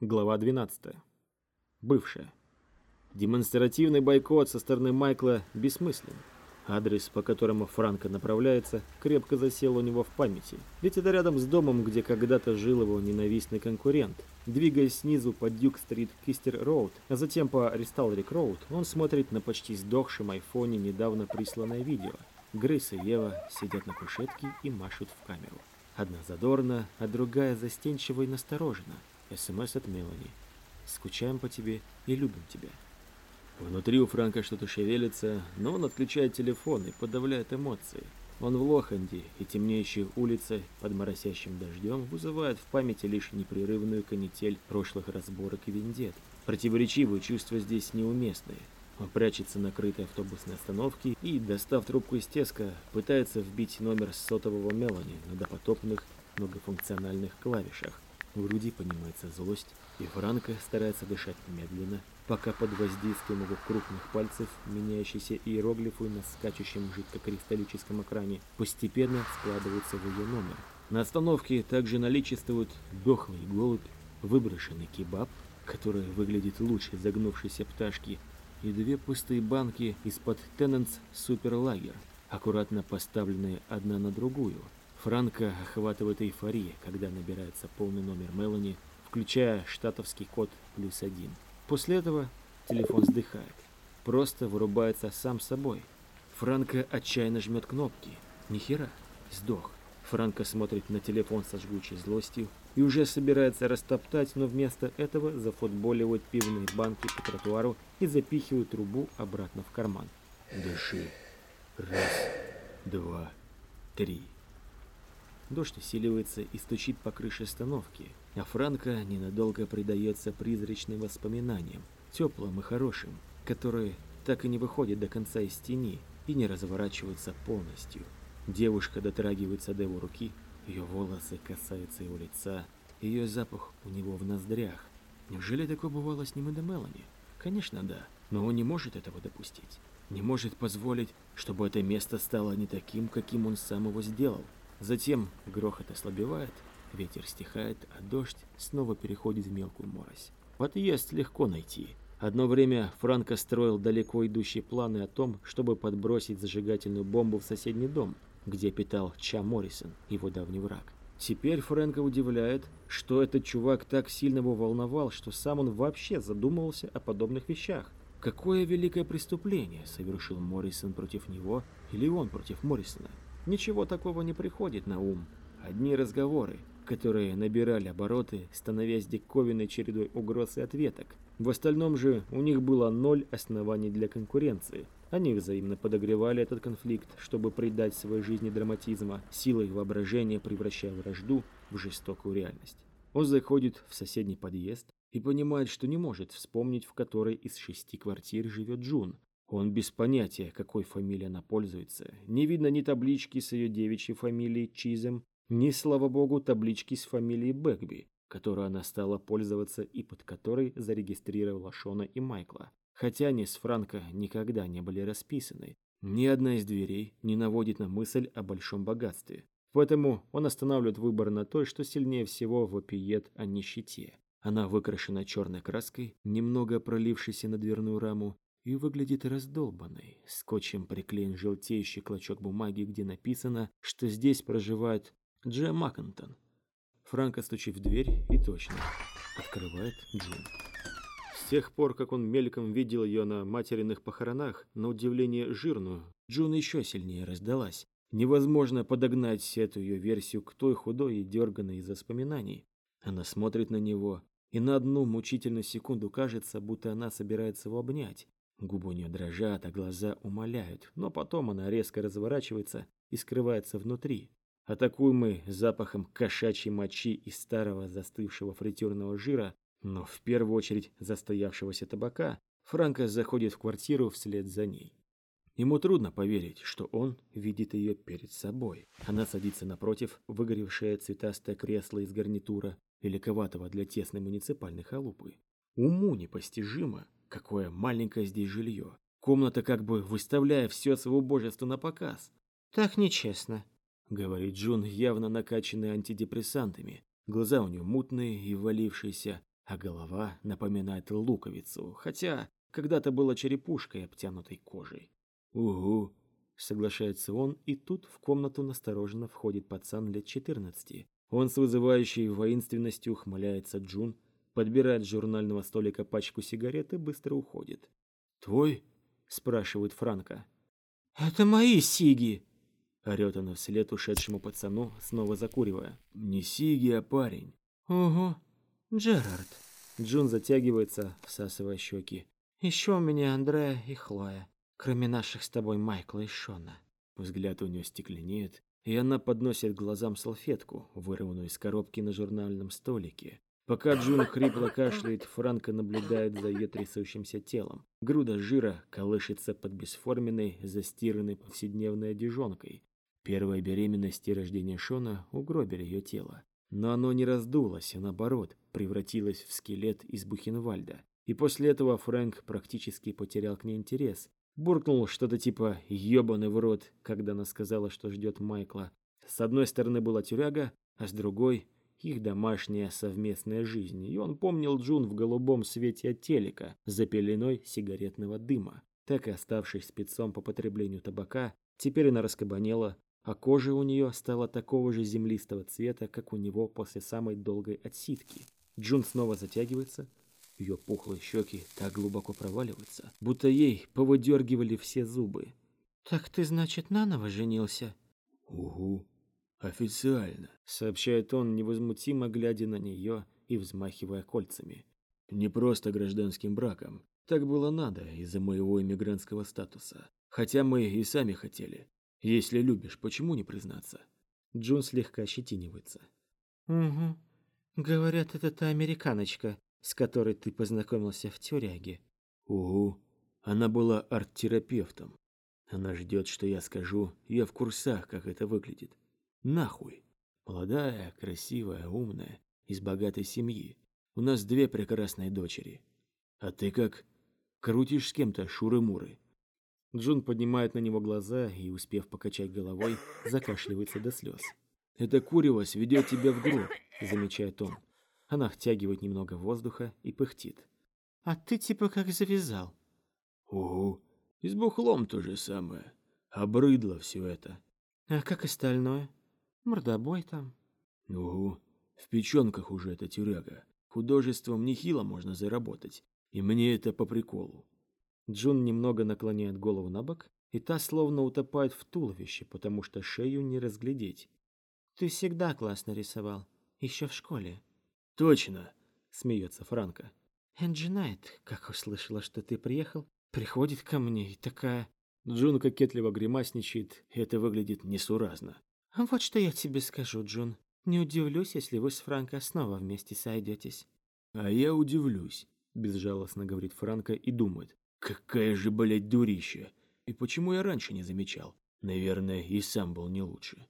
Глава 12. Бывшая. Демонстративный бойкот со стороны Майкла бессмыслен. Адрес, по которому Франко направляется, крепко засел у него в памяти. Ведь это рядом с домом, где когда-то жил его ненавистный конкурент. Двигаясь снизу по Дюк-стрит Кистер-роуд, а затем по Ристалрик-роуд, он смотрит на почти сдохшем айфоне недавно присланное видео. Грейс и Ева сидят на кушетке и машут в камеру. Одна задорно, а другая застенчиво и настороженно. СМС от Мелани. «Скучаем по тебе и любим тебя». Внутри у Франка что-то шевелится, но он отключает телефон и подавляет эмоции. Он в Лоханде, и темнеющие улицы под моросящим дождем вызывают в памяти лишь непрерывную канитель прошлых разборок и вендет. Противоречивые чувства здесь неуместные. Он прячется на крытой автобусной остановке и, достав трубку из теска, пытается вбить номер сотового Мелани на допотопных многофункциональных клавишах. В груди поднимается злость, и Франко старается дышать медленно, пока под воздействием его крупных пальцев меняющиеся иероглифы на скачущем жидкокристаллическом экране постепенно складываются в ее номер. На остановке также наличествуют дохлый голубь, выброшенный кебаб, который выглядит лучше загнувшейся пташки, и две пустые банки из-под Тенненс Суперлагер, аккуратно поставленные одна на другую – Франка охватывает эйфория, когда набирается полный номер Мелани, включая штатовский код плюс один. После этого телефон вздыхает. Просто вырубается сам собой. Франко отчаянно жмет кнопки. Нихера, сдох. Франко смотрит на телефон со жгучей злостью и уже собирается растоптать, но вместо этого зафутболивают пивные банки по тротуару и запихивают трубу обратно в карман. Дыши. Раз, два, три. Дождь усиливается и стучит по крыше остановки, а Франко ненадолго предается призрачным воспоминаниям, теплым и хорошим, которые так и не выходят до конца из тени и не разворачиваются полностью. Девушка дотрагивается до его руки, ее волосы касаются его лица, ее запах у него в ноздрях. Неужели такое бывало с ним и до Мелани? Конечно, да, но он не может этого допустить. Не может позволить, чтобы это место стало не таким, каким он сам его сделал. Затем грохот ослабевает, ветер стихает, а дождь снова переходит в мелкую морось. Подъезд легко найти. Одно время Франко строил далеко идущие планы о том, чтобы подбросить зажигательную бомбу в соседний дом, где питал Ча Моррисон, его давний враг. Теперь Фрэнка удивляет, что этот чувак так сильно его волновал, что сам он вообще задумывался о подобных вещах. Какое великое преступление совершил Моррисон против него или он против Моррисона? Ничего такого не приходит на ум. Одни разговоры, которые набирали обороты, становясь диковинной чередой угроз и ответок. В остальном же у них было ноль оснований для конкуренции. Они взаимно подогревали этот конфликт, чтобы придать своей жизни драматизма, силой воображения превращая вражду в жестокую реальность. Он заходит в соседний подъезд и понимает, что не может вспомнить, в которой из шести квартир живет Джун, он без понятия, какой фамилией она пользуется. Не видно ни таблички с ее девичьей фамилией Чизем, ни, слава богу, таблички с фамилией Бэгби, которой она стала пользоваться и под которой зарегистрировала Шона и Майкла. Хотя они с Франко никогда не были расписаны. Ни одна из дверей не наводит на мысль о большом богатстве. Поэтому он останавливает выбор на той, что сильнее всего вопиет о нищете. Она выкрашена черной краской, немного пролившейся на дверную раму, и выглядит раздолбанной. Скотчем приклеен желтеющий клочок бумаги, где написано, что здесь проживает Джем Маккентон. Франко стучит в дверь и точно открывает Джун. С тех пор, как он мельком видел ее на материных похоронах, на удивление жирную, Джун еще сильнее раздалась. Невозможно подогнать эту ее версию к той худой и дерганной из воспоминаний. Она смотрит на него, и на одну мучительную секунду кажется, будто она собирается его обнять. Губы у нее дрожат, а глаза умоляют, но потом она резко разворачивается и скрывается внутри. Атакуемый запахом кошачьей мочи и старого застывшего фритюрного жира, но в первую очередь застоявшегося табака, Франко заходит в квартиру вслед за ней. Ему трудно поверить, что он видит ее перед собой. Она садится напротив, выгоревшее цветастое кресло из гарнитура, великоватого для тесной муниципальной халупы. Уму непостижимо, Какое маленькое здесь жилье. Комната как бы выставляя все свое божество на показ. Так нечестно, говорит Джун, явно накачанный антидепрессантами. Глаза у нее мутные и валившиеся, а голова напоминает луковицу, хотя когда-то была черепушкой, обтянутой кожей. «Угу», — соглашается он, и тут в комнату настороженно входит пацан лет 14. Он с вызывающей воинственностью ухмыляется Джун, подбирает с журнального столика пачку сигарет и быстро уходит. «Твой?» — спрашивает Франко. «Это мои сиги!» — орет она вслед ушедшему пацану, снова закуривая. «Не сиги, а парень». «Угу, Джерард». Джун затягивается, всасывая щеки. «Еще у меня Андрея и Хлоя, кроме наших с тобой Майкла и Шона». Взгляд у нее стекленеет, и она подносит глазам салфетку, вырванную из коробки на журнальном столике. Пока Джун хрипло кашляет, Франко наблюдает за ее трясущимся телом. Груда жира колышется под бесформенной, застиранной повседневной одежонкой. Первая беременность и рождение Шона угробили ее тело. Но оно не раздулось, а наоборот, превратилось в скелет из Бухенвальда. И после этого Фрэнк практически потерял к ней интерес. Буркнул что-то типа «ебаный в рот», когда она сказала, что ждет Майкла. С одной стороны была тюряга, а с другой их домашняя совместная жизнь, и он помнил Джун в голубом свете от телека, за пеленой сигаретного дыма. Так и оставшись спецом по потреблению табака, теперь она раскабанела, а кожа у нее стала такого же землистого цвета, как у него после самой долгой отсидки. Джун снова затягивается, ее пухлые щеки так глубоко проваливаются, будто ей повыдергивали все зубы. «Так ты, значит, наново женился?» «Угу», «Официально», — сообщает он, невозмутимо глядя на нее и взмахивая кольцами. «Не просто гражданским браком. Так было надо из-за моего иммигрантского статуса. Хотя мы и сами хотели. Если любишь, почему не признаться?» Джун слегка ощетинивается. «Угу. Говорят, это та американочка, с которой ты познакомился в тюряге». «Угу. Она была арт-терапевтом. Она ждет, что я скажу, я в курсах, как это выглядит. Нахуй. Молодая, красивая, умная, из богатой семьи. У нас две прекрасные дочери. А ты как? Крутишь с кем-то шуры-муры. Джун поднимает на него глаза и, успев покачать головой, закашливается до слез. «Это курево сведет тебя в гроб», — замечает он. Она втягивает немного воздуха и пыхтит. «А ты типа как завязал?» «Угу. И с бухлом то же самое. Обрыдло все это». «А как остальное?» Мордобой там. Угу. В печенках уже эта тюряга. Художеством нехило можно заработать. И мне это по приколу. Джун немного наклоняет голову на бок, и та словно утопает в туловище, потому что шею не разглядеть. Ты всегда классно рисовал. Еще в школе. Точно, смеется Франко. Энджи Найт, как услышала, что ты приехал, приходит ко мне и такая... Джун кокетливо гримасничает, и это выглядит несуразно. «Вот что я тебе скажу, Джун. Не удивлюсь, если вы с Франко снова вместе сойдетесь». «А я удивлюсь», — безжалостно говорит Франко и думает. «Какая же, блядь, дурища! И почему я раньше не замечал? Наверное, и сам был не лучше».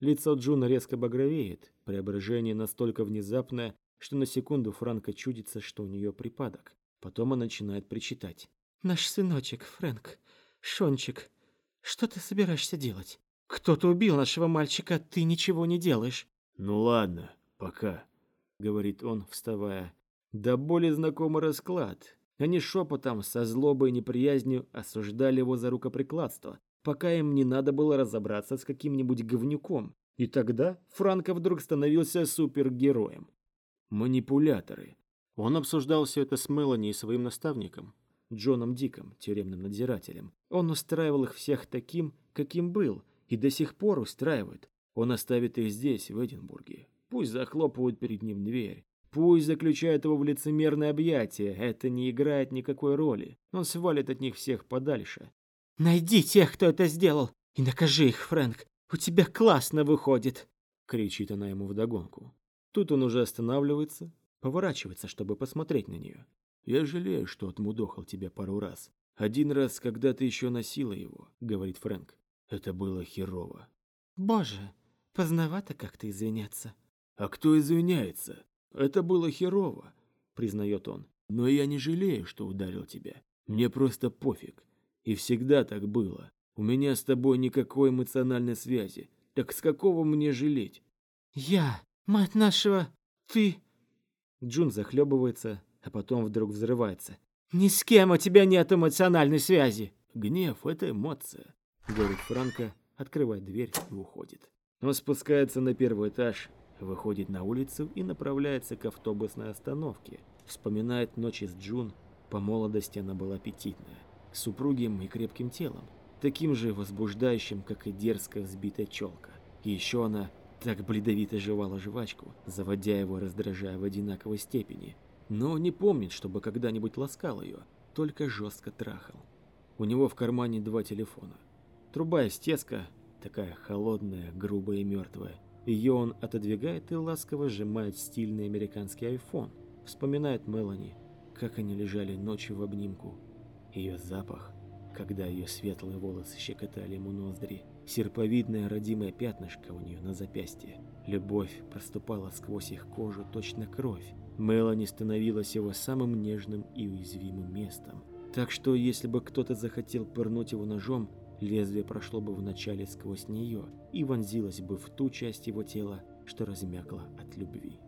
Лицо Джуна резко багровеет, преображение настолько внезапное, что на секунду Франко чудится, что у нее припадок. Потом она начинает причитать. «Наш сыночек, Фрэнк, Шончик, что ты собираешься делать?» «Кто-то убил нашего мальчика, ты ничего не делаешь». «Ну ладно, пока», — говорит он, вставая. Да более знакомый расклад. Они шепотом, со злобой и неприязнью осуждали его за рукоприкладство, пока им не надо было разобраться с каким-нибудь говнюком. И тогда Франко вдруг становился супергероем. Манипуляторы. Он обсуждал все это с Мелани и своим наставником, Джоном Диком, тюремным надзирателем. Он устраивал их всех таким, каким был — и до сих пор устраивает. Он оставит их здесь, в Эдинбурге. Пусть захлопывают перед ним дверь. Пусть заключают его в лицемерное объятие. Это не играет никакой роли. Он свалит от них всех подальше. «Найди тех, кто это сделал, и накажи их, Фрэнк. У тебя классно выходит!» Кричит она ему вдогонку. Тут он уже останавливается, поворачивается, чтобы посмотреть на нее. «Я жалею, что отмудохал тебя пару раз. Один раз, когда ты еще носила его», — говорит Фрэнк. Это было херово. Боже, поздновато как-то извиняться. А кто извиняется? Это было херово, признает он. Но я не жалею, что ударил тебя. Мне просто пофиг. И всегда так было. У меня с тобой никакой эмоциональной связи. Так с какого мне жалеть? Я, мать нашего, ты... Джун захлебывается, а потом вдруг взрывается. «Ни с кем у тебя нет эмоциональной связи!» «Гнев — это эмоция», — говорит Франко, открывает дверь и уходит. Он спускается на первый этаж, выходит на улицу и направляется к автобусной остановке. Вспоминает ночи с Джун, по молодости она была аппетитная, с упругим и крепким телом, таким же возбуждающим, как и дерзкая взбитая челка. И еще она так бледовито жевала жвачку, заводя его, раздражая в одинаковой степени. Но не помнит, чтобы когда-нибудь ласкал ее, только жестко трахал. У него в кармане два телефона. Труба из теска, такая холодная, грубая и мертвая. Ее он отодвигает и ласково сжимает стильный американский айфон. Вспоминает Мелани, как они лежали ночью в обнимку. Ее запах, когда ее светлые волосы щекотали ему ноздри. Серповидное родимое пятнышко у нее на запястье. Любовь проступала сквозь их кожу точно кровь. Мелани становилась его самым нежным и уязвимым местом. Так что, если бы кто-то захотел пырнуть его ножом, лезвие прошло бы вначале сквозь нее и вонзилось бы в ту часть его тела, что размякла от любви.